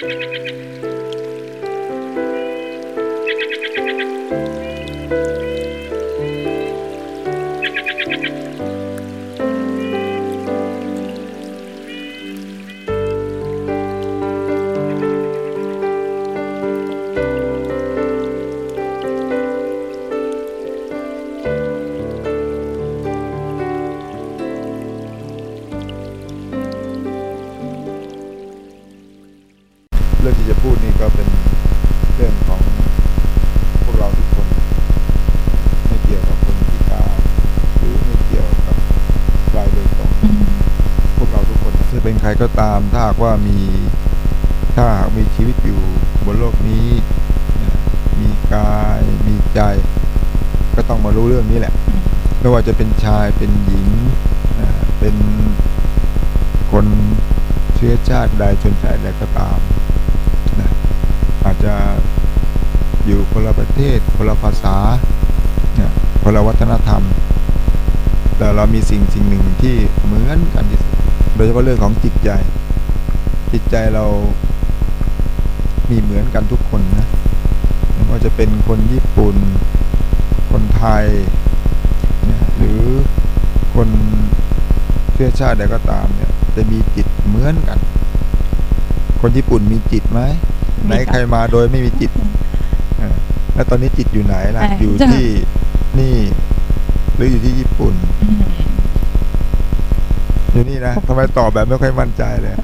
เายเป็นหญิงเป็นคนเชื้อชาติใดชนชาติใดก็ตามนะอาจจะอยู่คนละประเทศคนละภาษาคนละวัฒนธรรม แต่เรามีสิ่งสิ่งหนึ่งที่เหมือนกันที่สุดโดยเฉพาะเรื่องของจิตใจ จิตใจเรามีเหมือนกันทุกคนนะไม่ว่าจะเป็นคนญี่ปุ่น คนไทย หรือ คนเชื้อชาติใดก็ตามเนี่ย จะมีจิตเหมือนกัน คนญี่ปุ่นมีจิตไหมไหนใครมาโดยไม่มีจิตอ่าแล้วตอนนี้จิตอยู่ไหนล่ะเอ่อออยู่ที่นี่ หรืออยู่ที่ญี่ปุ่น อยู่นี่นะทำไมตอบแบบไม่ค่อยมั่นใจเลย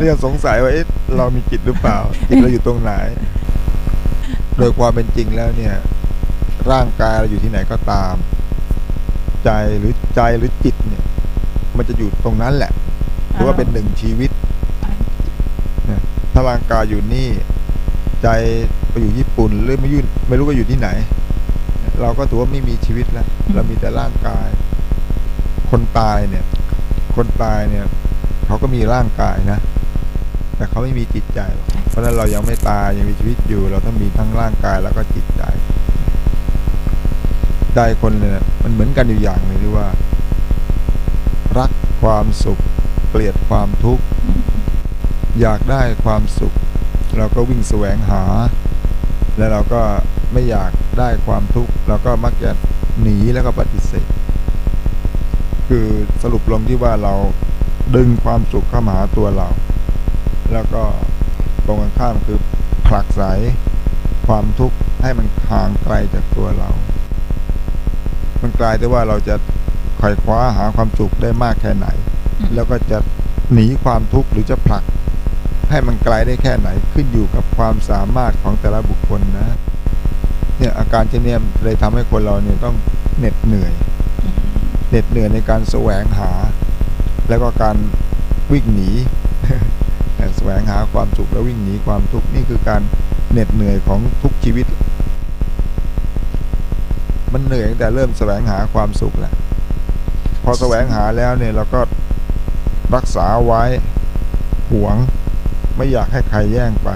เรื่องสงสัยว่าเอ๊ะเรามีจิตหรือเปล่า จิตเราอยู่ตรงไหน โดยความเป็นจริงแล้วเนี่ย ร่างกายเราอยู่ที่ไหนก็ตาม ใจหรือใจหรือจิตเนี่ย มันจะอยู่ตรงนั้นแหละหรือว่าเป็นหนึ่งชีวิตนะถ้าร่างกายอยู่นี่ ใจไปอยู่ญี่ปุ่นหรือไม่ยุ่ไม่รู้ว่าอยู่ที่ไหน เราก็ถือว่าไม่มีชีวิตแล้วเรามีแต่ร่างกาย คนตายเนี่ย คนตายเนี่ย เขาก็มีร่างกายนะแต่เขาไม่มีจิตใจหรอกเพราะฉะนั้นเรายังไม่ตายยังมีชีวิตอยู่ เราต้องมีทั้งร่างกายแล้วก็จิตใจ ใจคนเนี่ยมันเหมือนกันอยู่อย่างนึงที่ว่า รักความสุข เกลียดความทุกข์ อยากได้ความสุข เราก็วิ่งแสวงหา แล้วเราก็ไม่อยากได้ความทุกข์เราก็มักจะหนีแล้วก็ปฏิเสธ คือสรุปลงที่ว่าเราดึงความสุขเข้ามาหาตัวเรา แล้วก็ตรงกันข้ามคือผลักไสความทุกข์ให้มันห่างไกลจากตัวเรา มันกลายแต่ว่าเราจะไขว่คว้าหาความสุขได้มากแค่ไหน แล้วก็จะหนีความทุกข์หรือจะผลัก ให้มันไกลได้แค่ไหนขึ้นอยู่กับความสามารถของแต่ละบุคคลนะ เนี่ยอาการเช่นเนี้ยเลยทำให้คนเราเนี่ยต้องเหน็ดเหนื่อยเหน็ดเหนื่อยในการแสวงหา แล้วก็การวิ่งหนีแสวงหาความสุขแล้ววิ่งหนีความทุกข์นี่คือการเหน็ดเหนื่อยของทุกชีวิต มันเหนื่อยตั้งแต่เริ่มแสวงหาความสุขแหละพอแสวงหาแล้วเนี่ยเราก็รักษาไว้หวง ไม่อยากให้ใครแย่งไป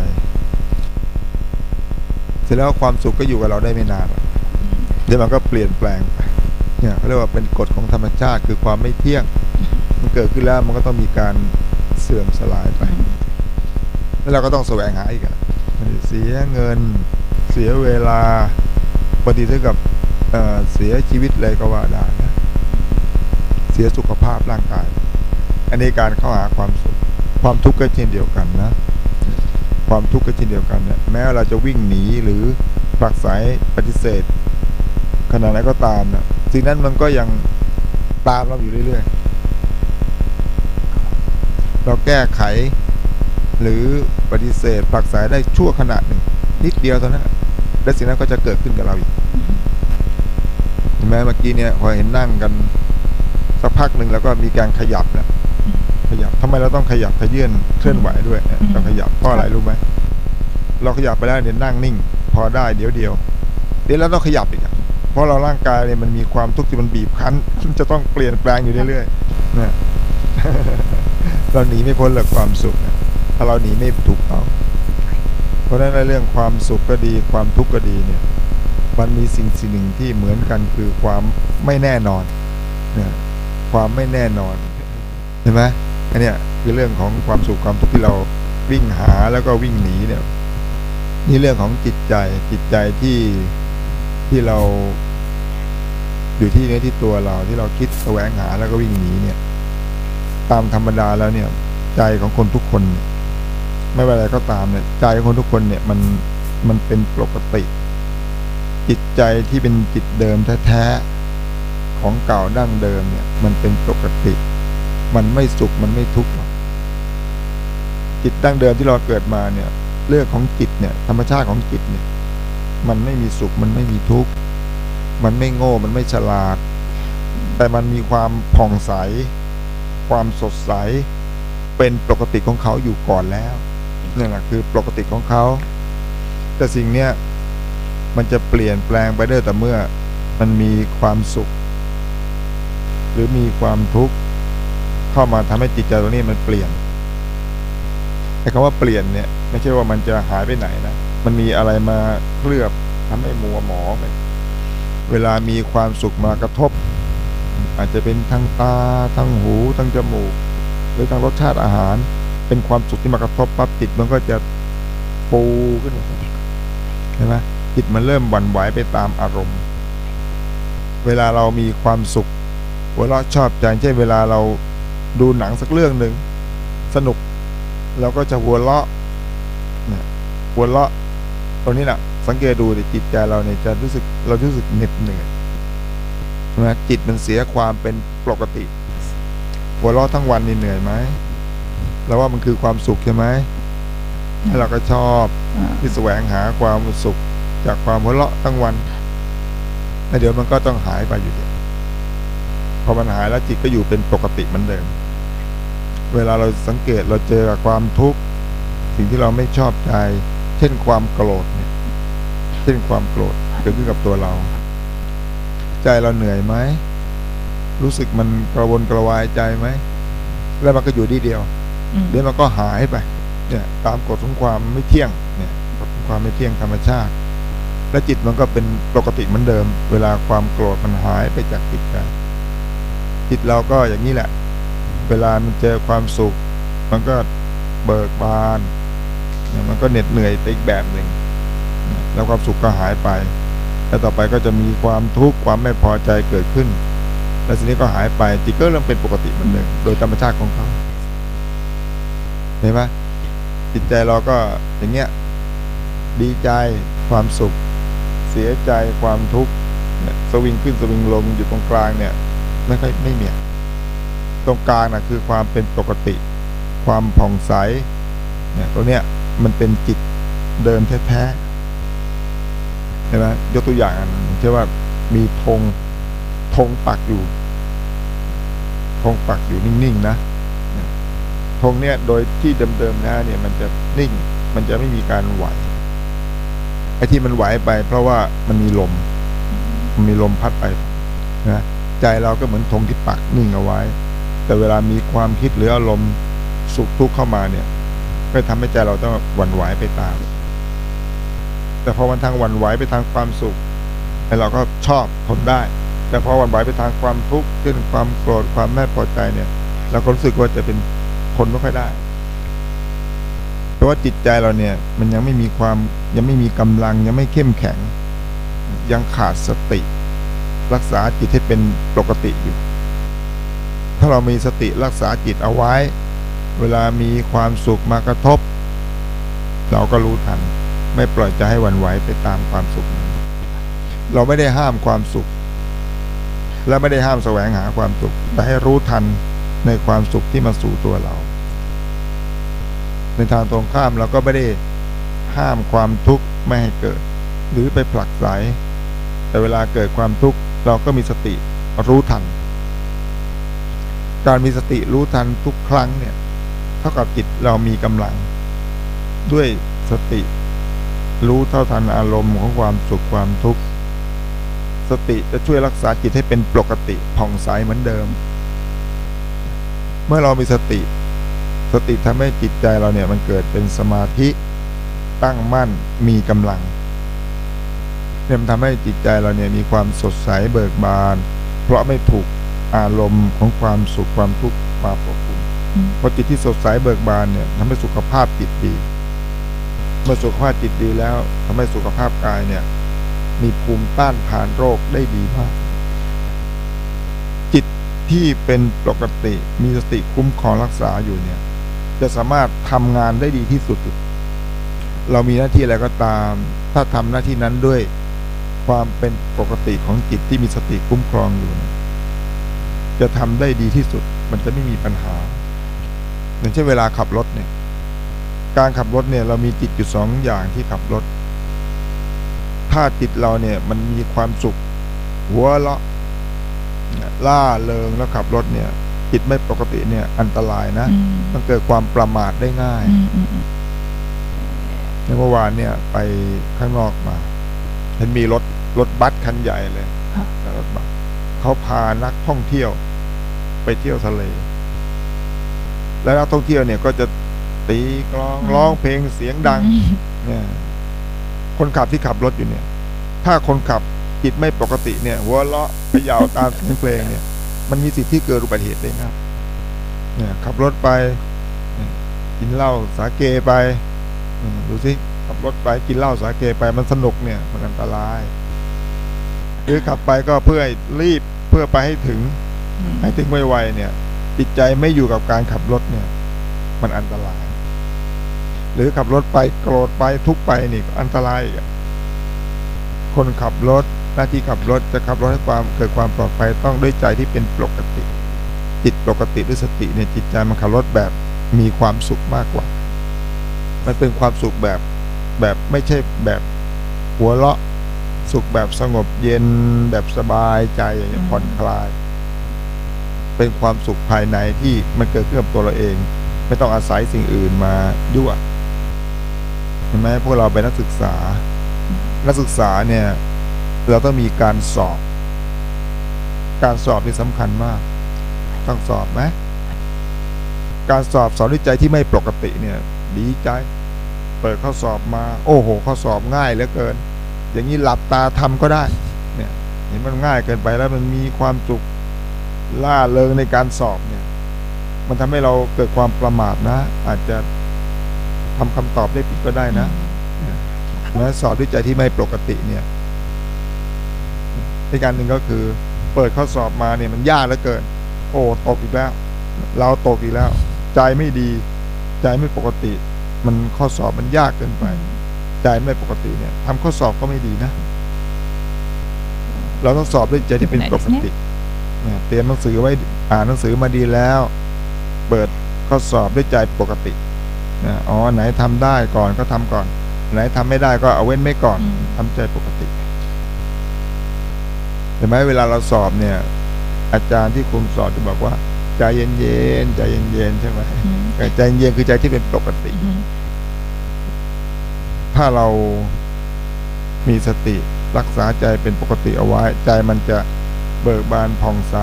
เสร็จแล้วความสุขก็อยู่กับเราได้ไม่นานเดี๋ยวมันก็เปลี่ยนแปลงไปเนี่ยเขาเรียกว่าเป็นกฎของธรรมชาติคือความไม่เที่ยง มันเกิดขึ้นแล้วมันก็ต้องมีการเสื่อมสลายไป แล้วเราก็ต้องแสวงหาอีกอะเสียเงิน เสียเวลาบางทีถึงกับ เเสียชีวิตเลยก็ว่าได้นะเสียสุขภาพร่างกาย อันนี้การเข้าหาความสุข ความทุกข์ก็เช่นเดียวกันนะ ความทุกข์ก็เช่นเดียวกันเนี่ยแม้เราจะวิ่งหนีหรือผลักไสปฏิเสธขนาดไหนก็ตามนะสิ่งนั้นมันก็ยังตามเราอยู่เรื่อยๆ เราแก้ไข หรือปฏิเสธผลักไสได้ชั่วขณะหนึ่งนิดเดียวเท่านั้นและสิ่งนั้นก็จะเกิดขึ้นกับเราอีก ห็นไหมเมื่อกี้เนี่ยพอเห็นนั่งกันสักพักหนึ่งแล้วก็มีการขยับนะขยับทำไมเราต้องขยับขยื่นเคลื่อนไหวด้วยเนี่ยต้องขยับเพราะอะไรรู้ไหมเราขยับไปแล้วเนี่ยนั่งนิ่ง พอได้เดี๋ยวเดียวเดี๋ยวเราต้องขยับอีกอะเพราะเราร่างกายเนี่ยมันมีความทุกข์ที่มันบีบคั้นซึ่งจะต้องเปลี่ยนแปลงอยู่เรื่อยๆนะเราหนีไม่พ้นหรอกความสุขนะถ้าเราหนีไม่ถูกต้องเพราะฉะนั้นในเรื่องความสุขก็ดีความทุกข์ก็ดีเนี่ย มันมีสิ่งสิ่งหนึ่งที่เหมือนกันคือความไม่แน่นอนเนี่ยความไม่แน่นอนเห็นไหมอันเนี้ยคือเรื่องของความสุขความทุกข์ที่เราวิ่งหาแล้วก็วิ่งหนีเนี่ยนี่เรื่องของจิตใจจิตใจที่ที่เราอยู่ที่นี้ที่ตัวเราที่เราคิดแสวงหาแล้วก็วิ่งหนีเนี่ย ตามธรรมดาแล้วเนี่ย ใจของคนทุกคนนไม่ว่าอะไรก็ตามเนี่ย ใจของคนทุกคนเนี่ยมันมันเป็นปกติ จิตใจที่เป็นจิตเดิมแท้ๆของเก่าดั้งเดิมเนี่ย มันเป็นปกติ มันไม่สุขมันไม่ทุกข์หรอกจิตดั้งเดิมที่เราเกิดมาเนี่ย เรื่องของจิตเนี่ย ธรรมชาติของจิตเนี่ย มันไม่มีสุขมันไม่มีทุกข์มันไม่โง่มันไม่ฉลาด แต่มันมีความผ่องใส ความสดใส เป็นปกติของเขาอยู่ก่อนแล้วนี่แหละคือปกติของเขา แต่สิ่งเนี้ย มันจะเปลี่ยนแปลงไปได้แต่เมื่อมันมีความสุข หรือมีความทุกข์เข้ามาทำให้จิตใจตรงนี้มันเปลี่ยนไอ้คำว่าเปลี่ยนเนี่ย ไม่ใช่ว่ามันจะหายไปไหนนะมันมีอะไรมาเคลือบทำให้มัวหมองไปเวลามีความสุขมากระทบ อาจจะเป็นทางตาทางหูทางจมูก หรือทางรสชาติอาหาร เป็นความสุขที่มากระทบปั๊บจิตมันก็จะปูขึ้นมาเห็นไหม จิตมันเริ่มหวั่นไหวไปตามอารมณ์ เวลาเรามีความสุขหัวเราะชอบใจเช่นเวลาเราดูหนังสักเรื่องหนึ่งสนุกเราก็จะหัวเราะเนี่ยหัวเราะตรงนี้แหละสังเกตดูดิจิตใจเราเนี่ยจะรู้สึกเรารู้สึกเหน็ดเหนื่อยใช่ไหมจิตมันเสียความเป็นปกติ หัวเราะทั้งวันนี่เหนื่อยไหมเราว่ามันคือความสุขใช่ไหมให้เราก็ชอบที่แสวงหาความสุข จากความหัวเราะทั้งวันแล้วเดี๋ยวมันก็ต้องหายไปอยู่ดีพอมันหายแล้วจิตก็อยู่เป็นปกติเหมือนเดิม เวลาเราสังเกตเราเจอกับความทุกข์สิ่งที่เราไม่ชอบใจ เช่นความโกรธเนี่ย เช่นความโกรธเกิดขึ้นกับตัวเรา ใจเราเหนื่อยไหมรู้สึกมันกระวนกระวายใจไหมแล้วมันก็อยู่ดีเดียว เดี๋ยวมันก็หายไป เนี่ย ตามกฎของความไม่เที่ยง เนี่ยกฎของความไม่เที่ยงธรรมชาติ และจิตมันก็เป็นปกติเหมือนเดิม เวลาความโกรธมันหายไปจากจิตใจจิตเราก็อย่างนี้แหละ เวลามันเจอความสุข มันก็เบิกบานมันก็เหน็ดเหนื่อยไปอีกแบบหนึ่งแล้วความสุขก็หายไป แล้วต่อไปก็จะมีความทุกข์ความไม่พอใจเกิดขึ้น แล้วสิ่งนี้ก็หายไปจิตก็เริ่มเป็นปกติเหมือนเดิมโดยธรรมชาติของเขาเห็นไหมจิตใจเราก็อย่างเงี้ย ดีใจความสุข เสียใจความทุกข์เนี่ยสวิงขึ้นสวิงลงอยู่ตรงกลางเนี่ยไม่ค่อยไม่มีตรงกลางนะคือความเป็นปกติ ความผ่องใสเนี่ยตัวเนี้ยมันเป็นจิตเดิมแท้ๆเห็นไหมยกตัวอย่างเช่นว่ามีธงธงปักอยู่ธงปักอยู่นิ่งๆนะธงเนี่ยโดยที่เดิมๆนะเนี่ยมันจะนิ่ง มันจะไม่มีการไหว อ้ที่มันไหวไป เพราะว่ามันมีลม มันมีลมพัดไปนะใจเราก็เหมือนธงที่ปักนิ่งเอาไว้ แต่เวลามีความคิดหรืออารมณ์สุขทุกข์เข้ามาเนี่ย ก็ทำให้ใจเราต้องหวั่นไหวไปตาม แต่พอมันทางหวั่นไหวไปทางความสุขเราก็ชอบทนได้ แต่พอหวั่นไหวไปทางความทุกข์เช่นความโกรธความไม่พอใจเนี่ยเราก็รู้สึกว่าจะเป็นทนไม่ค่อยได้ เพราะว่าจิตใจเราเนี่ย มันยังไม่มีความยังไม่มีกำลังยังไม่เข้มแข็ง ยังขาดสติ รักษาจิตให้เป็นปกติอยู่ ถ้าเรามีสติรักษาจิตเอาไว้ เวลามีความสุขมากระทบ เราก็รู้ทัน ไม่ปล่อยใจให้วันไหวไปตามความสุขนั้นเราไม่ได้ห้ามความสุข และไม่ได้ห้ามแสวงหาความสุขแต่ให้รู้ทันในความสุขที่มาสู่ตัวเรา ในทางตรงข้ามเราก็ไม่ได้ห้ามความทุกข์ไม่ให้เกิด หรือไปผลักไสแต่เวลาเกิดความทุกข์เราก็มีสติรู้ทัน การมีสติรู้ทันทุกครั้งเนี่ยเท่ากับจิตเรามีกำลัง ด้วยสติ รู้เท่าทันอารมณ์ของความสุขความทุกข์ สติจะช่วยรักษาจิตให้เป็นปกติผ่องใสเหมือนเดิม เมื่อเรามีสติ สติทำให้จิตใจเราเนี่ยมันเกิดเป็นสมาธิตั้งมั่นมีกำลังเนี่ยมันทำให้จิตใจเราเนี่ยมีความสดใสเบิกบาน เพราะไม่ถูกอารมณ์ของความสุขความทุกข์มาปกคลุมอืมเพราะจิตที่สดใสเบิกบานเนี่ยทำให้สุขภาพจิตดีเมื่อสุขภาพจิตดีแล้วทำให้สุขภาพกายเนี่ย มีภูมิต้านทานโรคได้ดีมาก จิตที่เป็นปกติมีสติคุ้มครองรักษาอยู่เนี่ย จะสามารถทำงานได้ดีที่สุด เรามีหน้าที่อะไรก็ตาม ถ้าทำหน้าที่นั้นด้วยความเป็นปกติของจิตที่มีสติคุ้มครองอยู่จะทำได้ดีที่สุด มันจะไม่มีปัญหาอย่างเช่นเวลาขับรถเนี่ย การขับรถเนี่ย เรามีจิตอยู่สองอย่างที่ขับรถ ถ้าจิตเราเนี่ย มันมีความสุข หัวเราะล่าเริงแล้วขับรถเนี่ย จิตไม่ปกติเนี่ย อันตรายนะอืมมันเกิดความประมาทได้ง่ายอืมอืมอืมในเมื่อวานเนี่ย ไปข้างนอกมาเห็นมีรถรถบัสคันใหญ่เลยรถบัสเขาพานักท่องเที่ยว ไปเที่ยวทะเล แล้วนักท่องเที่ยวเนี่ยก็จะตีกลองร้องเพลงเสียงดัง เนี่ย คนขับที่ขับรถอยู่เนี่ย ถ้าคนขับจิตไม่ปกติเนี่ยหัวเราะเขย่าตามเสียงเพลงเนี่ย มันมีสิทธิ์ที่เกิดอุบัติเหตุได้ง่ายเนี่ยขับรถไปกินเหล้าสาเกไปดูสิขับรถไปกินเหล้าสาเกไปมันสนุกเนี่ย มันอันตรายหรือขับไปก็เพื่อรีบเพื่อไปให้ถึง ให้ถึงไวๆเนี่ยจิตใจไม่อยู่กับการขับรถเนี่ย มันอันตราย หรือขับรถไปโกรธไปทุกไปนี่อันตรายคนขับรถ หน้าที่ขับรถจะขับรถให้ความเกิดความปลอดภัยต้องด้วยใจที่เป็นปกติ จิตปกติด้วยสติเนี่ยจิตใจมันขับรถแบบมีความสุขมากกว่า มันเป็นความสุขแบบแบบไม่ใช่แบบหัวเราะสุขแบบสงบเย็นแบบสบายใจอย่างเงี้ยผ่อนคลาย เป็นความสุขภายในที่มันเกิดขึ้นกับตัวเราเอง ไม่ต้องอาศัยสิ่งอื่นมายั่วเห็นไหมพวกเราเป็นนักศึกษา นักศึกษาเนี่ย เราต้องมีการสอบ การสอบนี่สำคัญมาก ต้องสอบไหมการสอบสอนด้วยใจที่ไม่ปกติเนี่ย ดีใจ เปิดข้อสอบมา โอ้โห ข้อสอบง่ายเหลือเกิน อย่างนี้หลับตาทำก็ได้ เนี่ย เห็นมันง่ายเกินไปแล้วมันมีความสุขล่าเริงในการสอบเนี่ย มันทำให้เราเกิดความประมาทนะ อาจจะทำคำตอบได้ผิดก็ได้นะนะสอบด้วยใจที่ไม่ปกติเนี่ย อีกการหนึ่งก็คือเปิดข้อสอบมาเนี่ยมันยากเหลือเกิน โอ้ตกอีกแล้ว เราตกอีกแล้ว ใจไม่ดี ใจไม่ปกติ มันข้อสอบมันยากเกินไป ใจไม่ปกติเนี่ยทำข้อสอบก็ไม่ดีนะ เราต้องสอบด้วยใจที่เป็นปกติเนี่ยเตรียมหนังสือไว้อ่านหนังสือมาดีแล้ว เปิดข้อสอบด้วยใจปกตินะอ๋อไหนทำได้ก่อนก็ทำก่อน ไหนทำไม่ได้ก็เอาเว้นไม่ก่อนอืมทำใจปกติ เห็นไหมเวลาเราสอบเนี่ย อาจารย์ที่คุมสอบจะบอกว่า ใจเย็นๆใจเย็นๆใช่ไหมอืมแต่ใจเย็นคือใจที่เป็นปกติอืมถ้าเรามีสติรักษาใจเป็นปกติเอาไว้ ใจมันจะเบิกบานผ่องใส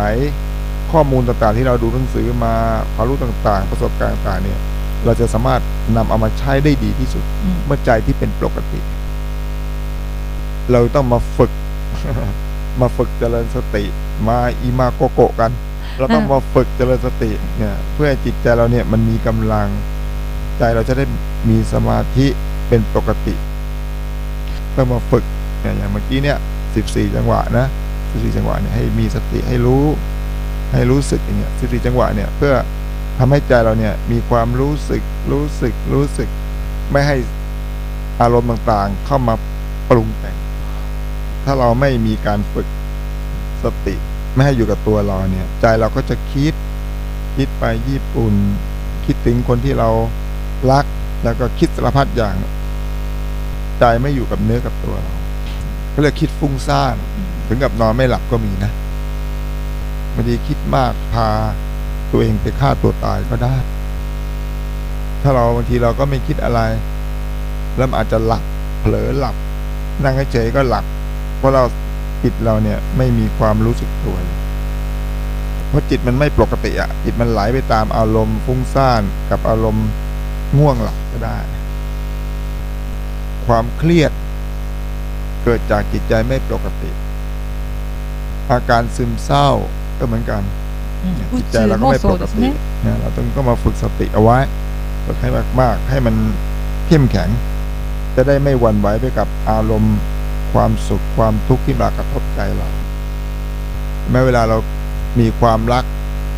ข้อมูลต่างๆ ที่เราดูหนังสือมาความรู้ต่างๆ ประสบการณ์ต่างๆเนี่ย เราจะสามารถนำเอามาใช้ได้ดีที่สุดอืมเมื่อใจที่เป็นปกติ เราต้องมาฝึก มาฝึกเจริญสติ มาอีมาโกโกกัน เราต้องมาฝึกเจริญสติเนี่ย เพื่อจิตใจเราเนี่ยมันมีกำลัง ใจเราจะได้มีสมาธิเป็นปกติเพื่อมาฝึกเนี่ยอย่างเมื่อกี้เนี่ยสิบสี่จังหวะนะสิบสี่จังหวะเนี่ยให้มีสติให้รู้ ให้รู้สึกอย่างเงี้ยสิบสี่จังหวะเนี่ยเพื่อทำให้ใจเราเนี่ยมีความรู้สึกรู้สึกรู้สึก ไม่ให้อารมณ์ต่างๆ เข้ามาปรุงแต่ง ถ้าเราไม่มีการฝึกสติไม่ให้อยู่กับตัวเราเนี่ย ใจเราก็จะคิด คิดไปญี่ปุ่น คิดถึงคนที่เรารัก แล้วก็คิดสารพัดอย่าง ใจไม่อยู่กับเนื้อกับตัวเราเขาเรียกคิดฟุ้งซ่านถึงกับนอนไม่หลับก็มีนะบางทีคิดมากพาตัวเองไปฆ่าตัวตายก็ได้ ถ้าเราบางทีเราก็ไม่คิดอะไร แล้วอาจจะหลับเผลอหลับ นั่งเฉยก็หลับ เพราะเราจิตเราเนี่ยไม่มีความรู้สึกตัวเพราะจิตมันไม่ปกติอะจิตมันไหลไปตามอารมณ์ฟุ้งซ่านกับอารมณ์ง่วงหลับก็ได้ ความเครียด เกิดจากจิตใจไม่ปกติ อาการซึมเศร้าก็เหมือนกันจิตใจเราก็ไม่ปกตินะเราต้องก็มาฝึกสติเอาไว้ฝึกให้มากๆ ให้มันเข้มแข็ง จะได้ไม่หวั่นไหวไปกับอารมณ์ ความสุขความทุกข์ที่มากระทบใจเรา แม้เวลาเรามีความรัก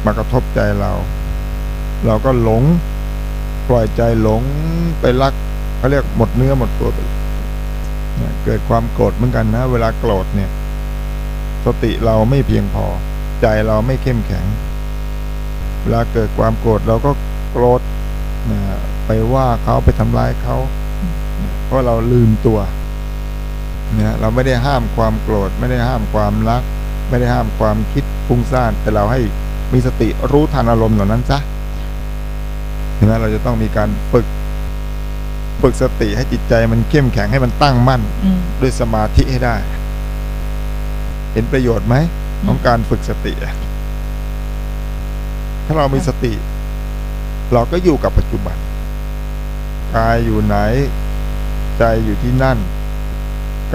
มากระทบใจเรา เราก็หลงปล่อยใจหลงไปรักเขาเรียกหมดเนื้อหมดตัวไปเกิดความโกรธเหมือนกันนะ เวลาโกรธเนี่ย สติเราไม่เพียงพอ ใจเราไม่เข้มแข็ง เวลาเกิดความโกรธเราก็โกรธไปว่าเขาไปทำร้ายเขา เพราะเราลืมตัว นะเราไม่ได้ห้ามความโกรธ ไม่ได้ห้ามความรัก ไม่ได้ห้ามความคิดฟุ้งซ่าน แต่เราให้มีสติรู้ทันอารมณ์เหล่านั้นซะเห็นไหมเราจะต้องมีการฝึกฝึกสติให้จิตใจมันเข้มแข็งให้มันตั้งมั่นうん。ด้วยสมาธิให้ได้ เห็นประโยชน์ไหมของการฝึกสติอะถ้าเรามีสติ เราก็อยู่กับปัจจุบันกายอยู่ไหน ใจอยู่ที่นั่น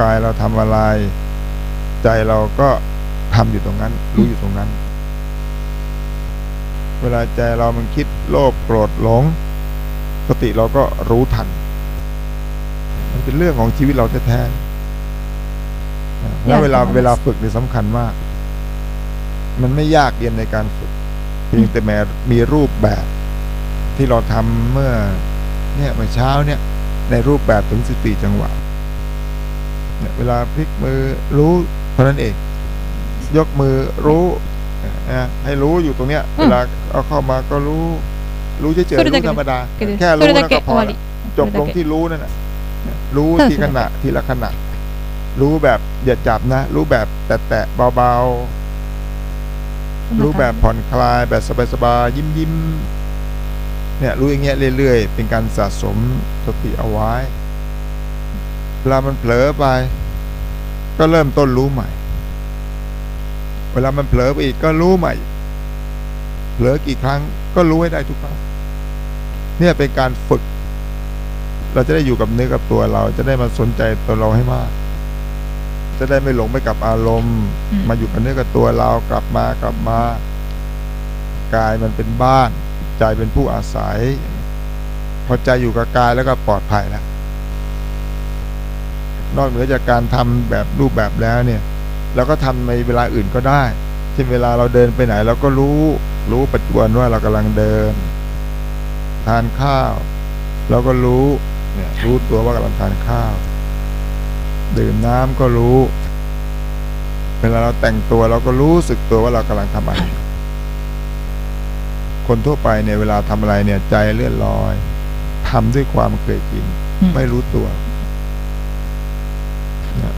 กายเราทำอะไร ใจเราก็ทำอยู่ตรงนั้น รู้อยู่ตรงนั้น เวลาใจเรามันคิดโลภโกรธหลงสติเราก็รู้ทัน มันเป็นเรื่องของชีวิตเราแท้ๆนะแล้วเวลาเวลาฝึกนี่สำคัญมาก มันไม่ยากเย็นในการฝึกเพียงแต่แม้มีรูปแบบที่เราทำเมื่อ เนี่ยเมื่อเช้าเนี่ย ในรูปแบบถึงสิบสี่จังหวะ เวลาพลิกมือรู้เท่านั้นเอง ยกมือรู้นะให้รู้อยู่ตรงเนี้ย เวลาเอาเข้ามาก็รู้ รู้เฉยๆรู้ธรรมดา แค่รู้แล้วก็พอจบลงที่รู้นั่นแหะรู้ทีขณะทีละขณะ รู้แบบอย่าจับนะ รู้แบบแตะๆเบาๆ รู้แบบผ่อนคลายแบบสบายๆยิ้มๆเนี่ย รู้อย่างเงี้ยเรื่อยๆ เป็นการสะสมสติเอาไว้ ลามันเผลอไป ก็เริ่มต้นรู้ใหม่ เวลามันเผลอไปอีกก็รู้ใหม่ เผลอกี่ครั้งก็รู้ให้ได้ทุกครั้งเนี่ยเป็นการฝึก เราจะได้อยู่กับเนื้อกับตัวเรา จะได้มาสนใจตัวเราให้มาก จะได้ไม่หลงไปกับอารมณ์ มาอยู่กับเนื้อกับตัวเรากลับมากลับมากายมันเป็นบ้าน ใจเป็นผู้อาศัย พอใจอยู่กับกายแล้วก็ปลอดภัยแล้ว นอกเหนือจากการทำแบบรูปแบบแล้วเนี่ยเราก็ทำในเวลาอื่นก็ได้เช่นเวลาเราเดินไปไหนเราก็รู้รู้ปัจจุบันว่าเรากำลังเดิน ทานข้าวเราก็รู้เนี่ยรู้ตัวว่ากำลังทานข้าว ดื่มน้ำก็รู้ เวลาเราแต่งตัวเราก็รู้สึกตัวว่าเรากำลังทำอะไรคนทั่วไปเนี่ยเวลาทำอะไรเนี่ยใจเลื่อนลอยทำด้วยความเคยชินうんไม่รู้ตัว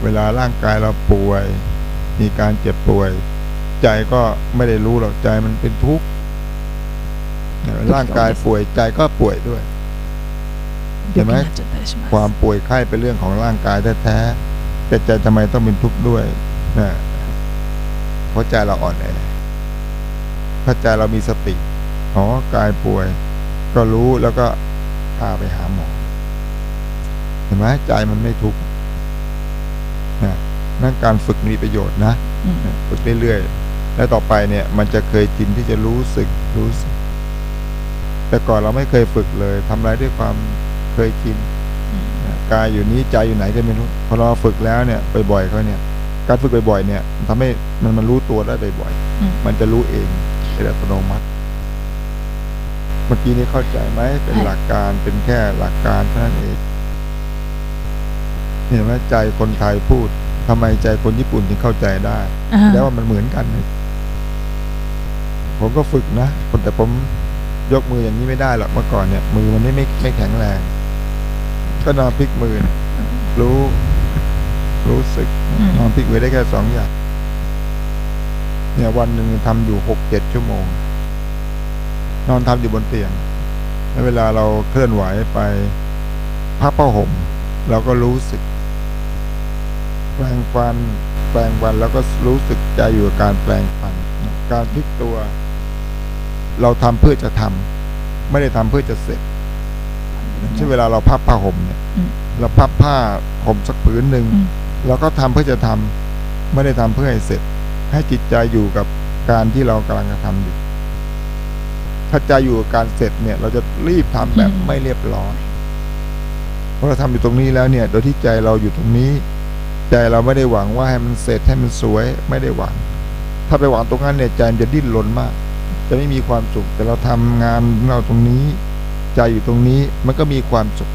เวลาร่างกายเราป่วย มีการเจ็บป่วย ใจก็ไม่ได้รู้หรอกใจมันเป็นทุกข์ร่างกายป่วยใจก็ป่วยด้วยเห็นไหมความป่วยไข้เป็นเรื่องของร่างกายแท้ๆแต่ใจทำไมต้องเป็นทุกข์ด้วยนะเพราะใจเราอ่อนแอถ้าใจเรามีสติอ๋อกายป่วย ก็รู้แล้วก็พาไปหาหมอเห็นไหมใจมันไม่ทุกข์ นะนั่นการฝึกมีประโยชน์นะうん。นะฝึกเรื่อยๆ แล้วต่อไปเนี่ย มันจะเคยชินที่จะรู้สึกรู้สึก แต่ก่อนเราไม่เคยฝึกเลยทำอะไรด้วยความเคยชินนะกายอยู่นี้ใจอยู่ไหนก็ไม่รู้พอเราฝึกแล้วเนี่ยบ่อยๆเขาเนี่ย การฝึกบ่อยๆเนี่ยมันทำให้มันมันรู้ตัวได้บ่อยอืมๆมันจะรู้เองเป็นอัตโนมัติ เมื่อกี้นี้เข้าใจไหมเป็นหลักการเป็นแค่หลักการเท่านั้นเองเห็นไหมใจคนไทยพูด ทำไมใจคนญี่ปุ่นถึงเข้าใจได้あแล้วว่ามันเหมือนกันเนี่ยผมก็ฝึกนะคนแต่ผมยกมืออย่างนี้ไม่ได้หรอกเมื่อก่อนเนี่ย มือมันไม่ไม่ไม่แข็งแรง ก็นอนพลิกมือเนี่ยรู้ รู้สึกอืมนอนพลิกมือได้แค่สองอย่างเนี่ยวันหนึ่งทำอยู่หกเจ็ดชั่วโมง นอนทำอยู่บนเตียงแล้วเวลาเราเคลื่อนไหวไปพับผ้าห่มเราก็รู้สึก แปลงฟัน แปลงฟันแล้วก็รู้สึกใจอยู่กับการแปลงฟัน การพลิกตัว เราทำเพื่อจะทำไม่ได้ทำเพื่อจะเสร็จอย่างเช่นเวลาเราพับผ้าห่มเนี่ยอืมเราพับผ้าห่มสักผืนหนึ่งอืมเราก็ทำเพื่อจะทำไม่ได้ทำเพื่อให้เสร็จ ให้จิตใจอยู่กับการที่เรากำลังจะทำอยู่ ถ้าใจอยู่กับการเสร็จเนี่ย เราจะรีบทำแบบอืมไม่เรียบร้อยเพราะเราทำอยู่ตรงนี้แล้วเนี่ย โดยที่ใจเราอยู่ตรงนี้ ใจเราไม่ได้หวังว่าให้มันเสร็จให้มันสวยไม่ได้หวัง ถ้าไปหวังตรงนั้นเนี่ยใจมันจะดิ้นรนมาก จะไม่มีความสุข แต่เราทำงานเราตรงนี้ ใจอยู่ตรงนี้มันก็มีความสุข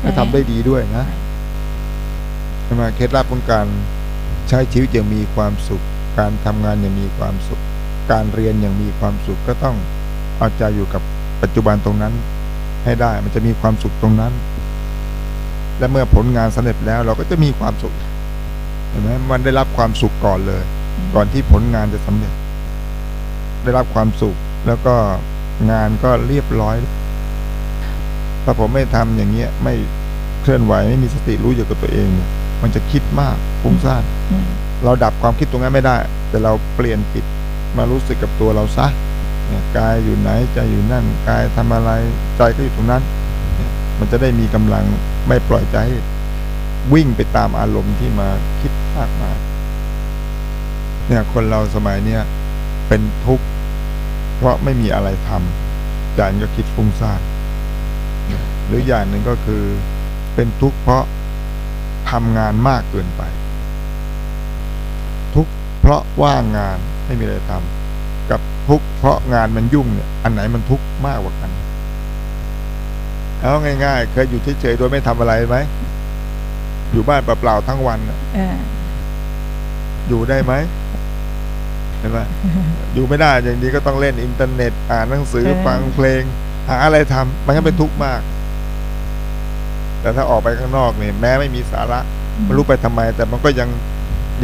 และทำได้ดีด้วยนะใช่ไหมเคล็ดลับของการใช้ชีวิตอย่างมีความสุข การทำงานอย่างมีความสุข การเรียนอย่างมีความสุขก็ต้องเอาใจอยู่กับปัจจุบันตรงนั้น ให้ได้มันจะมีความสุขตรงนั้น และเมื่อผลงานสำเร็จแล้วเราก็จะมีความสุขเห็นไหมมันได้รับความสุขก่อนเลย ก่อนที่ผลงานจะสำเร็จ ได้รับความสุข แล้วก็งานก็เรียบร้อย ถ้าผมไม่ทำอย่างเงี้ย ไม่เคลื่อนไหวไม่มีสติรู้อยู่กับตัวเองเนี่ยมันจะคิดมากฟุ้งซ่านอืมเราดับความคิดตรงนั้นไม่ได้ แต่เราเปลี่ยนจิตมารู้สึกกับตัวเราซะเนี่ยกายอยู่ไหนใจอยู่นั่นกายทำอะไรใจก็อยู่ตรงนั้นเนี่ยมันจะได้มีกำลัง ไม่ปล่อยใจวิ่งไปตามอารมณ์ที่มาคิดมากมาเนี่ยคนเราสมัยเนี้ยเป็นทุกข์ เพราะไม่มีอะไรทำใจมันก็คิดฟุ้งซ่านหรืออย่างหนึ่งก็คือเป็นทุกข์เพราะทำงานมากเกินไป ทุกข์เพราะว่างงานไม่มีอะไรทำกับทุกข์เพราะงานมันยุ่งเนี่ยอันไหนมันทุกข์มากกว่ากัน เอาง่ายๆ เคยอยู่เฉยๆโดยไม่ทำอะไรไหม อยู่บ้านเปล่าๆทั้งวันน่ะเอออยู่ได้ไหมเห็นไหมอยู่ไม่ได้อย่างนี้ก็ต้องเล่นอินเทอร์เน็ต อ่านหนังสือฟังเพลง หาอะไรทำมันก็เป็นทุกข์มาก แต่ถ้าออกไปข้างนอกเนี่ยแม้ไม่มีสาระไม่รู้ไปทำไม แต่มันก็ยัง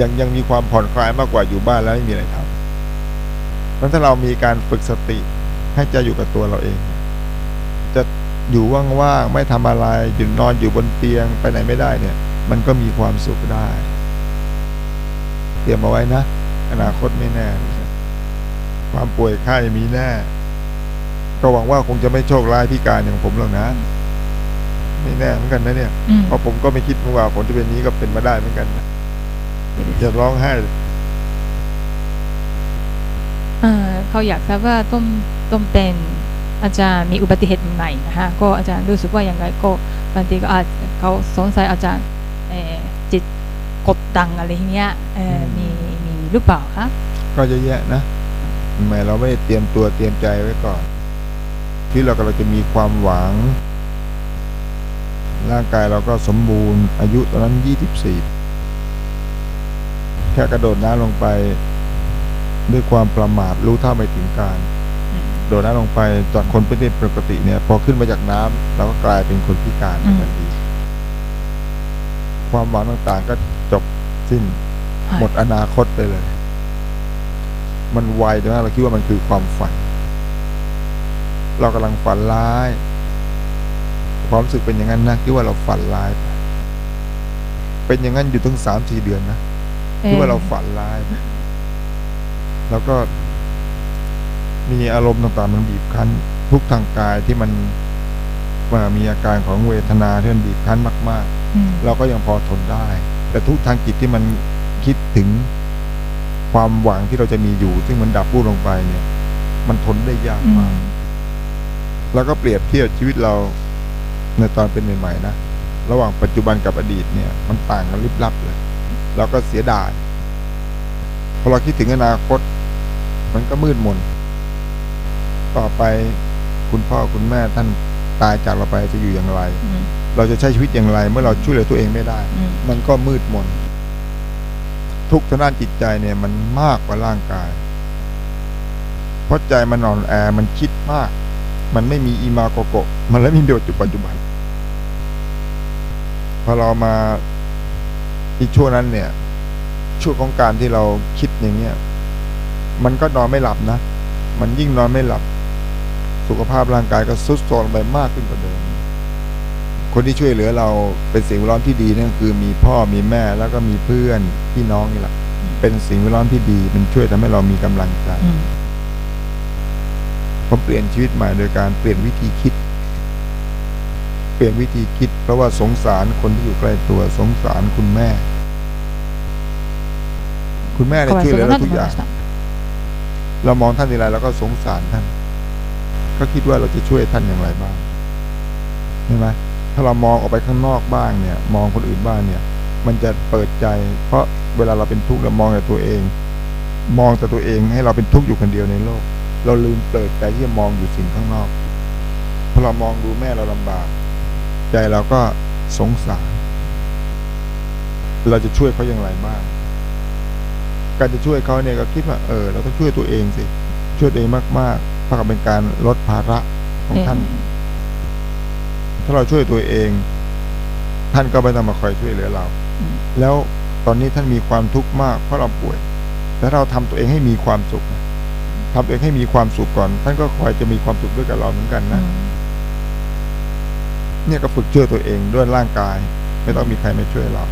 ยังยังมีความผ่อนคลายมากกว่าอยู่บ้านแล้วไม่มีอะไรทำเพราะถ้าเรามีการฝึกสติให้ใจอยู่กับตัวเราเองจะ อยู่ว่างๆไม่ทำอะไรหยุดนอนอยู่บนเตียงไปไหนไม่ได้เนี่ย มันก็มีความสุขได้เตรียมเอาไว้นะอนาคตไม่แน่ความป่วยไข้มีแน่ก็หวังว่าคงจะไม่โชคร้ายพิการอย่างผมหรอกนะไม่แน่เหมือนกันนะเนี่ยอืมเพราะผมก็ไม่คิดว่าผลจะเป็นนี้ก็เป็นมาได้เหมือนกันนะอย่าร้องไห้เออเขาอยากทราบว่าต้มต้มเป็น อาจารย์มีอุบัติเหตุใหม่นะคะก็อาจารย์รู้สึกว่าอย่างไรก็บางทีก็อาจเขาสงสัยอาจารย์เออจิตกดดังอะไรเงี้ยเออมีมีหรือเปล่าคะก็เยอะแยะนะทำไมเราไม่ได้เตรียมตัวเตรียมใจไว้ก่อน ที่เรากำลังจะมีความหวัง ร่างกายเราก็สมบูรณ์ อายุตอนนั้นยี่สิบสี่แค่กระโดดน้ำลงไป ด้วยความประมาทรู้เท่าไม่ถึงการอืมโดดน้ำลงไปจากคนเป็นปกติเนี่ย พอขึ้นมาจากน้ำเราก็กลายเป็นคนพิการอืมทันทีความหวังต่างๆ ก็จบสิ้นはいหมดอนาคตไปเลย มันไวจนกระทั่งเราคิดว่ามันคือความฝัน เรากำลังฝันร้าย ความรู้สึกเป็นอย่างนั้นนะคิดว่าเราฝันร้ายไปเป็นอย่างนั้นอยู่ถึงสามสี่เดือนนะคิดว่าเราฝันร้ายไปแล้วก็ มีอารมณ์ต่างๆ มันบีบคั้น ทุกทางกายที่มันว่ามีอาการของเวทนาที่มันบีบคั้นมากๆอืมเราก็ยังพอทนได้ แต่ทุกทางจิตที่มันคิดถึงความหวังที่เราจะมีอยู่ ซึ่งมันดับพูดลงไปเนี่ย มันทนได้ยากอืมามกแล้วก็เปรียบเทียบชีวิตเราในตอนเป็นใหม่ๆนะระหว่างปัจจุบันกับอดีตเนี่ย มันต่างกันลิบลับเลยเราก็เสียดายพอเราคิดถึงอนาคต มันก็มืดมน ต่อไปคุณพ่อคุณแม่ท่านตายจากเราไปจะอยู่อย่างไรอืมเราจะใช้ชีวิตอย่างไร เมื่อเราช่วยเหลือตัวเองไม่ได้อืมมันก็มืดมน ทุกข์ทางด้านจิตใจเนี่ย มันมากกว่าร่างกาย เพราะใจมันอ่อนแอมันคิดมาก มันไม่มีอีมาโกโกะมันเลยไมมีประโยชน์อยู่ปัจจุบันพอเรามาอีกช่วงนั้นเนี่ย ช่วงของการที่เราคิดอย่างเงี้ยมันก็นอนไม่หลับนะ มันยิ่งนอนไม่หลับ สุขภาพร่างกายก็ซุดโทรมไปมากขึ้นกว่าเดิม คนที่ช่วยเหลือเราเป็นสิ่งแวดล้อมที่ดีนั่นคือมีพ่อมีแม่แล้วก็มีเพื่อนพี่น้องนี่แหละ เป็นสิ่งแวดล้อมที่ดี มันช่วยทำให้เรามีกำลังใจผมเปลี่ยนชีวิตใหม่โดยการเปลี่ยนวิธีคิด เปลี่ยนวิธีคิด เพราะว่าสงสารคนที่อยู่ใกล้ตัวสงสารคุณแม่ คุณแม่เนี่ช่วยเหลือเราทุกอย่างเรามองท่านทีไรเราก็สงสารท่าน ก็คิดว่าเราจะช่วยท่านอย่างไรบ้างใช่ไหมถ้าเรามองออกไปข้างนอกบ้างเนี่ย มองคนอื่นบ้างเนี่ย มันจะเปิดใจ เพราะเวลาเราเป็นทุกข์เรามองแต่ตัวเอง มองแต่ตัวเองให้เราเป็นทุกข์อยู่คนเดียวในโลก เราลืมเปิดใจที่จะมองอยู่สิ่งข้างนอกพอเรามองดูแม่เราลำบาก ใจเราก็สงสาร เราจะช่วยเขาอย่างไรบ้าง การจะช่วยเขาเนี่ยก็คิดว่าเออเราต้องช่วยตัวเองสิช่วยตัวเองมากๆากับเป็นการลดภาระของท่าน ถ้าเราช่วยตัวเอง ท่านก็ไม่ต้องมาคอยช่วยเหลือเราอืมแล้วตอนนี้ท่านมีความทุกข์มากเพราะเราป่วย แต่เราทำตัวเองให้มีความสุขนะทำตัวเองให้มีความสุขก่อน ท่านก็คอยจะมีความสุขด้วยกับเราเหมือนกันอืนะมเนี่ยก็ฝึกช่วยตัวเองด้วยร่างกาย ไม่ต้องมีใครมาช่วยเรา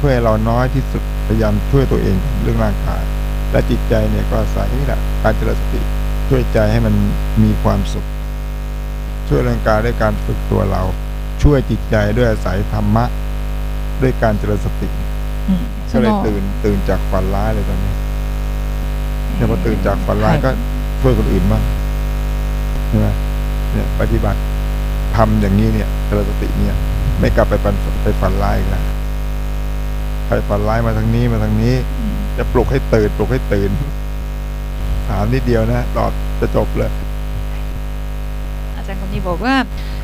ช่วยเราน้อยที่สุดพยายามช่วยตัวเองเรื่องร่างกายและจิตใจเนี่ยก็อาศัยนี่แหละการเจริญสติ ช่วยใจให้มันมีความสุข ช่วยร่างกายด้วยการฝึกตัวเรา ช่วยจิตใจด้วยอาศัยธรรมะ ด้วยการเจริญสติก็เลยตื่นตื่นจากฝันร้ายเลยตอนนี้เนี่ยพอตื่นจากฝันร้ายก็ช่วยคนอื่นบ้างใช่ไหมเนี่ยปฏิบัติทำอย่างนี้เนี่ยเจริญสติเนี่ย ไม่กลับไปปันไปฝันร้ายแล้วไปฝันร้ายมาทางนี้มาทางนี้ จะปลุกให้ตื่นปลุกให้ตื่น ถามนิดเดียวนะตอบจะจบเลย อาจารย์คนนี้บอกว่า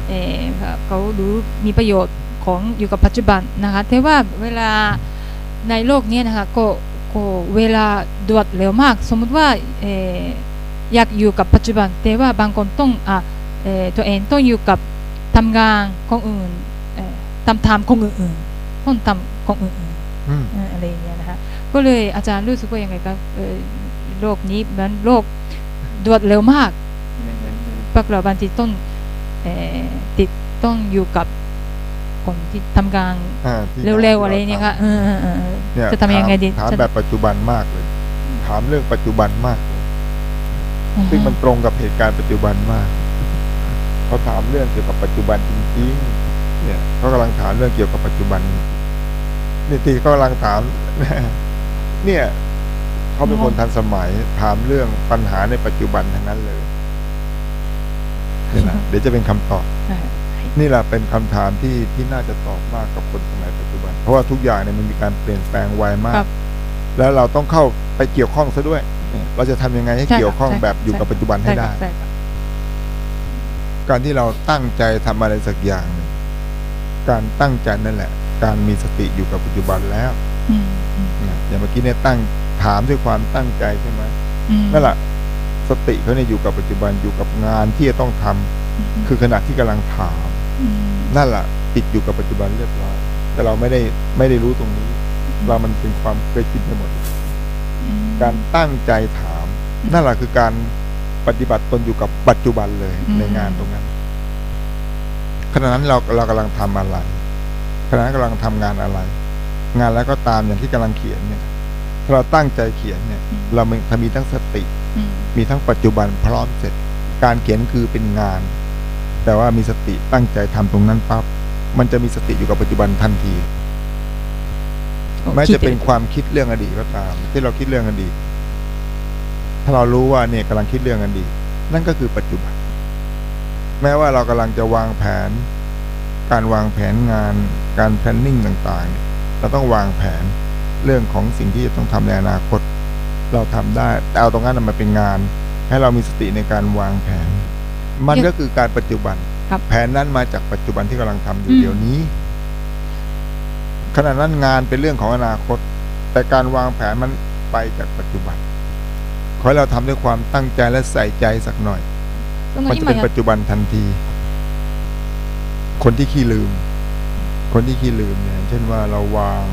เอ่อเขารู้มีประโยชน์ของอยู่กับปัจจุบันนะคะแต่ว่าเวลาในโลกนี้นะคะก็ก็เวลาด่วนเร็วมาก สมมุติว่าเอ่ออยากอยู่กับปัจจุบัน แต่ว่าบางคนต้องอะเอ่อตัวเองต้องอยู่กับทำงานของอื่นเอ่อทำทำของอื่นๆต้องทำของอื่นๆอืมเอ่ออะไรอย่างเงี้ยนะคะก็เลยอาจารย์รู้สึกว่ายังไงก็เอ่อ โลกนี้มันโลกรวดเร็วมากพวกเราบางทีต้องเอ่อติดต้องอยู่กับคนที่ทำงานอ่าที่เร็วๆอะไรเนี่ยค่ะเออเออเออเออเนี่ยจะทำยังไงดีถามจะแบบปัจจุบันมากเลย ถามเรื่องปัจจุบันมากเลยอือฮึซึ่งมันตรงกับเหตุการณ์ปัจจุบันมากเขาถามเรื่องเกี่ยวกับปัจจุบันจริงๆเนี่ยเขากำลังถามเรื่องเกี่ยวกับปัจจุบันนี่ตีเขากำลังถามเนี่ย เขาเป็นคนทันสมัยถามเรื่องปัญหาในปัจจุบันทั้งนั้นเลยนี่แหละเดี๋ยวจะเป็นคำตอบใช่นี่แหละเป็นคำถามที่ที่น่าจะตอบมากกับคนสมัยปัจจุบัน เพราะว่าทุกอย่างเนี่ยมันมีการเปลี่ยนแปลงไวมาครักบแล้วเราต้องเข้าไปเกี่ยวข้องซะด้วยเนี่ยเราจะทำยังไงให้ใช่เกี่ยวข้องใช่แบบอยู่กับใช่ปัจจุบันให้ช่ได้ครับใช่ครับการที่เราตั้งใจทำอะไรสักอย่างหนึ่งการตั้งใจนั่นแหละ การมีสติอยู่กับปัจจุบันแล้วอืมอืมนะอย่างเมื่อกี้เนี่ยตั้ง ถามด้วยความตั้งใจใช่ไหมอืมนั่นแหละสติเขาเนี่ยอยู่กับปัจจุบันอยู่กับงานที่จะต้องทำคือขณะที่กำลังถามมนั่นแหละติดอยู่กับปัจจุบันเรียบร้อยแต่เราไม่ได้ไม่ได้รู้ตรงนี้ เรามันเป็นความเคยชินไปหมดอืมการตั้งใจถาม นั่นแหละคือการปฏิบัติตนอยู่กับปัจจุบันเลยอืมในงานตรงนั้นขณะนั้นเราเรากำลังทำอะไรขณะนั้นกำลังทำงานอะไร งานแล้วก็ตามอย่างที่กำลังเขียนเนี่ย ถ้าเราตั้งใจเขียนเนี่ย เรามีมีทั้งสติอืมมีทั้งปัจจุบันพร้อมเสร็จ การเขียนคือเป็นงาน แต่ว่ามีสติตั้งใจทำตรงนั้นปั๊บมันจะมีสติอยู่กับปัจจุบันทันทีแม้จะเป็นความคิดเรื่องอดีตก็ตาม ที่เราคิดเรื่องอดีตถ้าเรารู้ว่าเนี่ยกำลังคิดเรื่องอดีตนั่นก็คือปัจจุบัน แม้ว่าเรากำลังจะวางแผน การวางแผนงาน การ planning ต่างๆเนี่ยเราต้องวางแผน เรื่องของสิ่งที่จะต้องทำในอนาคต เราทำได้ แต่เอาตรงนั้นมาเป็นงาน ให้เรามีสติในการวางแผน มันก็คือการปัจจุบันแผนนั้นมาจากปัจจุบันที่กำลังทำอยู่เดี๋ยวนี้ขณะนั้นงานเป็นเรื่องของอนาคต แต่การวางแผนมันไปจากปัจจุบันขอให้เราทำด้วยความตั้งใจและใส่ใจสักหน่อย มันจะเป็นปัจจุบันทันที คนที่ขี้ลืม คนที่ขี้ลืมเนี่ย เช่นว่าเราวาง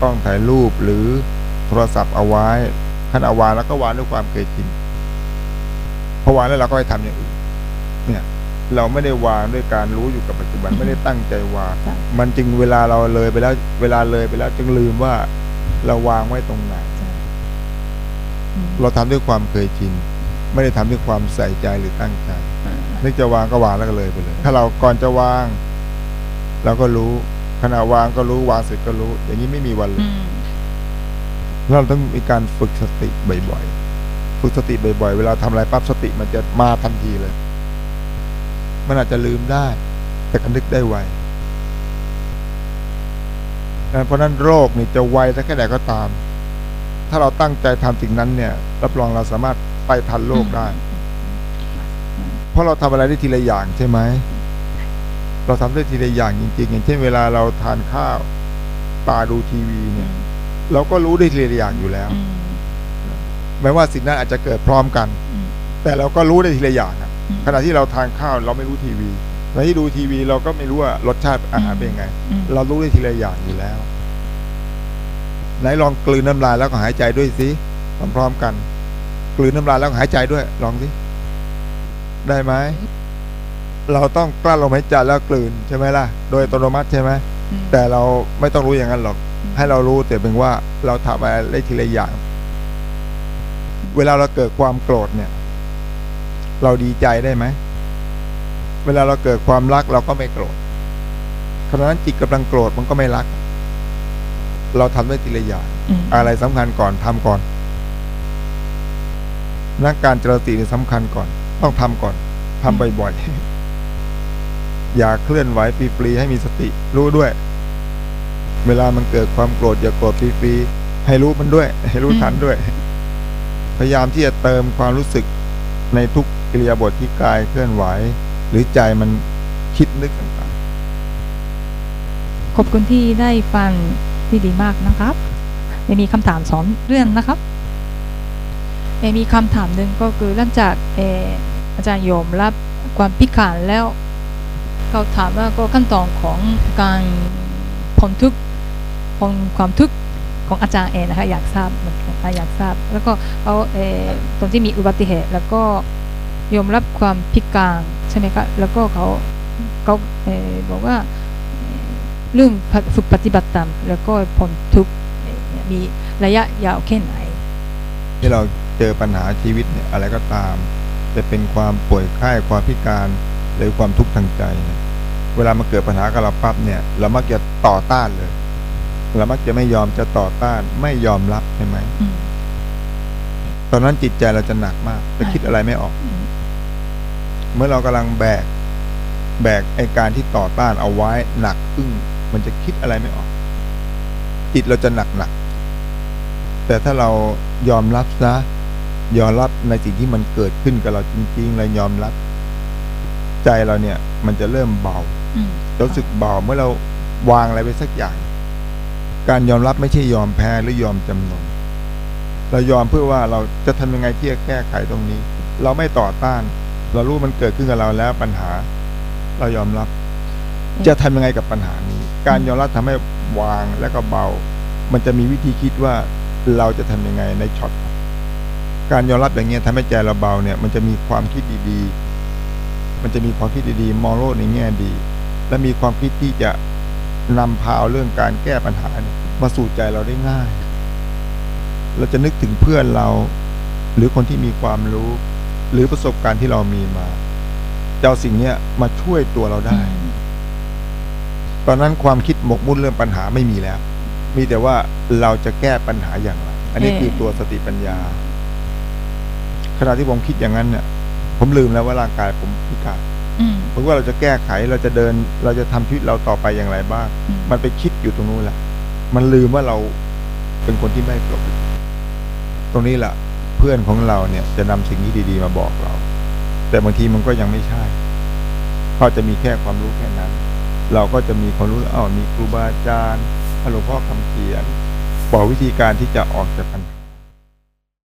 กล้องถ่ายรูปหรือโทรศัพท์เอาไว้ขณะวางแล้วก็วางด้วยความเคยชินพอวางแล้วเราก็ไปทำอย่างอื่นเนี่ย เราไม่ได้วางด้วยการรู้อยู่กับปัจจุบันไม่ได้ตั้งใจวางใช่มันจึงเวลาเราเลยไปแล้ว เวลาเลยไปแล้ว จึงลืมว่าเราวางไว้ตรงไหนอืมเราทำด้วยความเคยชินไม่ได้ทำด้วยความใส่ใจหรือตั้งใจอ่านึกจะวางก็วางแล้วก็เลยไปเลย ถ้าเราก่อนจะวาง เราก็รู้ข ณะวางก็รู้วางเสร็จก็รู้ อย่างนี้ไม่มีวันเลอืยมเราต้องมีการฝึกสติบ่อยๆฝึกสติบ่อยๆ เวลาทำอะไรปั๊บสติมันจะมาทันทีเลย มันอาจจะลืมได้ แต่ก็นึกได้ไวเพราะนั้นโรคนี่จะไวสักแค่ไหนก็ตาม ถ้าเราตั้งใจทำสิ่งนั้นเนี่ย รับรองเราสามารถไปทันโลกได้ เพราะเราทำอะไรได้ทีละอย่างใช่ไหม เราทำได้ทีละอย่างจริงๆ อย่างเช่นเวลาเราทานข้าวตาดูทีวีเนี่ย เราก็รู้ได้ทีละอย่างอยู่แล้วอืมแม้ว่าสิ่งนั้นอาจจะเกิดพร้อมกันอืมแต่เราก็รู้ได้ทีละอย่างอะอืมขณะที่เราทานข้าวเราไม่รู้ทีวีขณะที่ดูทีวีเราก็ไม่รู้ว่ารสชาติอาหารเป็นยังไงอืมเรารู้ได้ทีละอย่างอยู่แล้วไหนลองกลืนน้ำลายแล้วก็หายใจด้วยสิพร้อมๆกัน กลืนน้ำลายแล้วก็หายใจด้วย ลองสิได้ไหม เราต้องกลั้นลมหายใจแล้วกลืนใช่ไหมล่ะ โดยอัตโนมัติใช่ไหมอืมแต่เราไม่ต้องรู้อย่างนั้นหรอก ให้เรารู้แต่เป็นว่าเราทำอะไรได้ทีละอย่าง เวลาเราเกิดความโกรธเนี่ย เราดีใจได้ไหมเวลาเราเกิดความรักเราก็ไม่โกรธขณะนั้นจิตกำลังโกรธมันก็ไม่รัก เราทำได้ทีละอย่างอืมอะไรสำคัญก่อนทำก่อนนักการเจริญสตินี่สำคัญก่อน ต้องทำก่อนทำบ่อยๆ อย่าเคลื่อนไหวฟรีๆให้มีสติ รู้ด้วย เวลามันเกิดความโกรธอย่าโกรธฟรีๆให้รู้มันด้วย ให้รู้ทันด้วย พยายามที่จะเติมความรู้สึกในทุกกิริยาบทที่กายเคลื่อนไหว หรือใจมันคิดนึกต่างๆขอบคุณที่ได้ฟังที่ดีมากนะครับไม่มีคำถามสองเรื่องนะครับเอมีคำถามหนึ่งก็คือหลังจากเอ่ออาจารย์โยมรับความพิการแล้ว เขาถามว่าก็ขั้นตอนของการพ้นทุกข์พ้นความทุกข์ของอาจารย์เองนะคะอยากทราบเหมือนกันอยากทราบ แล้วก็เขาเออตอนที่มีอุบัติเหตุแล้วก็ยอมรับความพิการใช่ไหมคะแล้วก็เขาเขาเออบอกว่าเรื่องฝึกปฏิบัติตามแล้วก็พ้นทุกข์มีระยะยาวแค่ไหน ที่เราเจอปัญหาชีวิตเนี่ยอะไรก็ตาม จะเป็นความป่วยไข้ความพิการ หรือความทุกข์ทางใจเนี่ยเวลามาเกิดปัญหากับเราปั๊บเนี่ย เรามักจะต่อต้านเลย เรามักจะไม่ยอมจะต่อต้าน ไม่ยอมรับใช่ไหมอืมตอนนั้นจิตใจเราจะหนักมากจะคิดอะไรไม่ออกอืมเมื่อเรากำลังแบก แบกไอการที่ต่อต้านเอาไว้หนักอึ้งมันจะคิดอะไรไม่ออก จิตเราจะหนักหนักแต่ถ้าเรายอมรับซะยอมรับในสิ่งที่มันเกิดขึ้นกับเราจริงๆเรายอมรับ ใจเราเนี่ย มันจะเริ่มเบาอืมรู้สึกเบาเมื่อเราวางอะไรไปสักอย่าง การยอมรับไม่ใช่ยอมแพ้หรือยอมจำนนเรายอมเพื่อว่าเราจะทำยังไงที่จะแก้ไขตรงนี้ เราไม่ต่อต้าน เรารู้มันเกิดขึ้นกับเราแล้วปัญหา เรายอมรับ จะทำยังไงกับปัญหานี้ การยอมรับทำให้วางและก็เบา มันจะมีวิธีคิดว่าเราจะทำยังไงในช็อตการยอมรับอย่างเงี้ยทำให้ใจเราเบาเนี่ย มันจะมีความคิดดีๆ มันจะมีความคิดดีๆมองโลกในแง่ดี และมีความคิดที่จะนำพาเอาเรื่องการแก้ปัญหาเนี่ยมาสู่ใจเราได้ง่าย เราจะนึกถึงเพื่อนเรา หรือคนที่มีความรู้ หรือประสบการณ์ที่เรามีมาจะเอาสิ่งเนี้ยมาช่วยตัวเราได้ ตอนนั้นความคิดหมกมุ่นเรื่องปัญหาไม่มีแล้ว มีแต่ว่าเราจะแก้ปัญหาอย่างไร อันนี้คือตัวสติปัญญาขณะที่ผมคิดอย่างนั้นเนี่ย ผมลืมแล้วว่าร่างกายผมพิการอืมผมว่าเราจะแก้ไขเราจะเดิน เราจะทำชีวิตเราต่อไปอย่างไรบ้างอืมมันไปคิดอยู่ตรงนู้นแหละ มันลืมว่าเราเป็นคนที่ไม่ปกติตรงนี้แหละเพื่อนของเราเนี่ยจะนำสิ่งนี้ดี ๆ มาบอกเรา แต่บางทีมันก็ยังไม่ใช่เพราะจะมีแค่ความรู้แค่นั้น เราก็จะมีความรู้อ้าวมีครูบาอาจารย์หลวงพ่อคำเขียนบอกวิธีการที่จะออกจากปัญหา